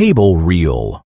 Table reel.